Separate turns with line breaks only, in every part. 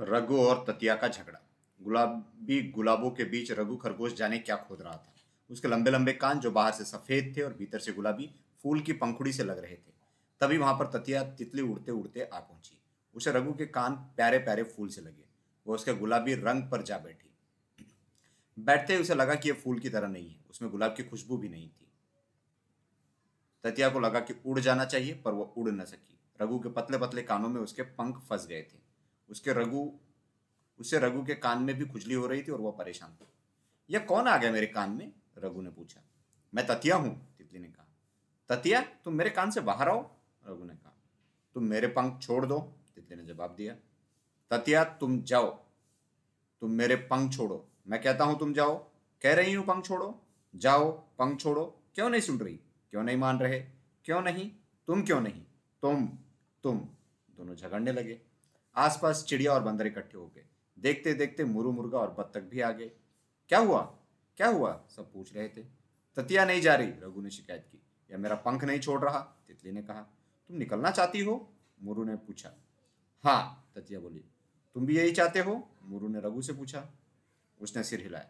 रघु और ततिया का झगड़ा। गुलाबी गुलाबों के बीच रघु खरगोश जाने क्या खोद रहा था? उसके लंबे लंबे कान जो बाहर से सफ़ेद थे और भीतर से गुलाबी फूल की पंखुड़ी से लग रहे थे। तभी वहाँ पर ततिया तितली उड़ते उड़ते आ पहुँची। उसे रघु के कान प्यारे प्यारे फूल से लगे। वो उसके गुलाबी रंग पर जा बैठी। बैठते ही उसे लगा कि यह फूल की तरह नहीं है। उसमें गुलाब की खुशबू भी नहीं थी। ततिया को लगा कि उड़ जाना चाहिए, पर वह उड़ न सकी। रघु के पतले पतले कानों में उसके पंख फंस गए थे। उसके रघु, उससे रघु के कान में भी खुजली हो रही थी और वह परेशान था। यह कौन आ गया मेरे कान में? रघु ने पूछा। मैं ततिया हूँ, तितली ने कहा। ततिया, तुम मेरे कान से बाहर आओ, रघु ने कहा। तुम मेरे पंख छोड़ दो, तितली ने जवाब दिया। ततिया, तुम जाओ। तुम मेरे पंख छोड़ो। मैं कहता हूँ तुम जाओ। कह रही हूँ पंख छोड़ो। जाओ, पंख छोड़ो। क्यों नहीं सुन रही? क्यों नहीं मान रहे? क्यों नहीं? तुम क्यों नहीं? तुम तुम। दोनों झगड़ने लगे। आसपास चिड़िया और बंदर इकट्ठे हो गए। देखते देखते मुरु मुर्गा और बत्तख भी आ गए। क्या हुआ? क्या हुआ? सब पूछ रहे थे। ततिया नहीं जा रही, रघु ने शिकायत की। या मेरा पंख नहीं छोड़ रहा? तितली ने कहा, तुम निकलना चाहती हो? मुरु ने पूछा। हाँ ततिया बोली। तुम भी यही चाहते हो? मुरु ने रघु से पूछा। उसने सिर हिलाया।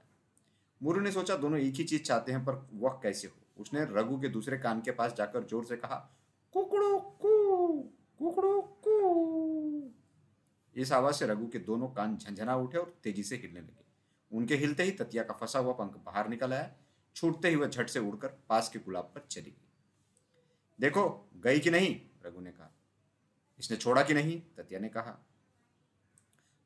मुरु ने सोचा, दोनों एक ही चीज़ चाहते हैं, पर वह कैसे हो? उसने रघु के दूसरे कान के पास जाकर ज़ोर से कहा, कुकड़ू कू कुकड़ू कू। इस आवाज़ से रघु के दोनों कान झंझना उठे और तेज़ी से हिलने लगे। उनके हिलते ही ततिया का फंसा हुआ पंख बाहर निकल आया, छूटते ही वह झट से उड़कर पास के गुलाब पर चली गई। देखो, गई कि नहीं? रघु ने कहा। इसने छोड़ा कि नहीं? ततिया ने कहा।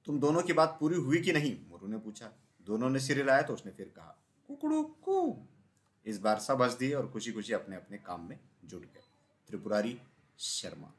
तुम दोनों की बात पूरी हुई कि नहीं? मोरू ने पूछा। दोनों ने सिर हिलाया तो उसने फिर कहा, कुकड़ू कू इस बार सब हंस दिए और खुशी खुशी अपने अपने काम में जुट गए। त्रिपुरारी शर्मा।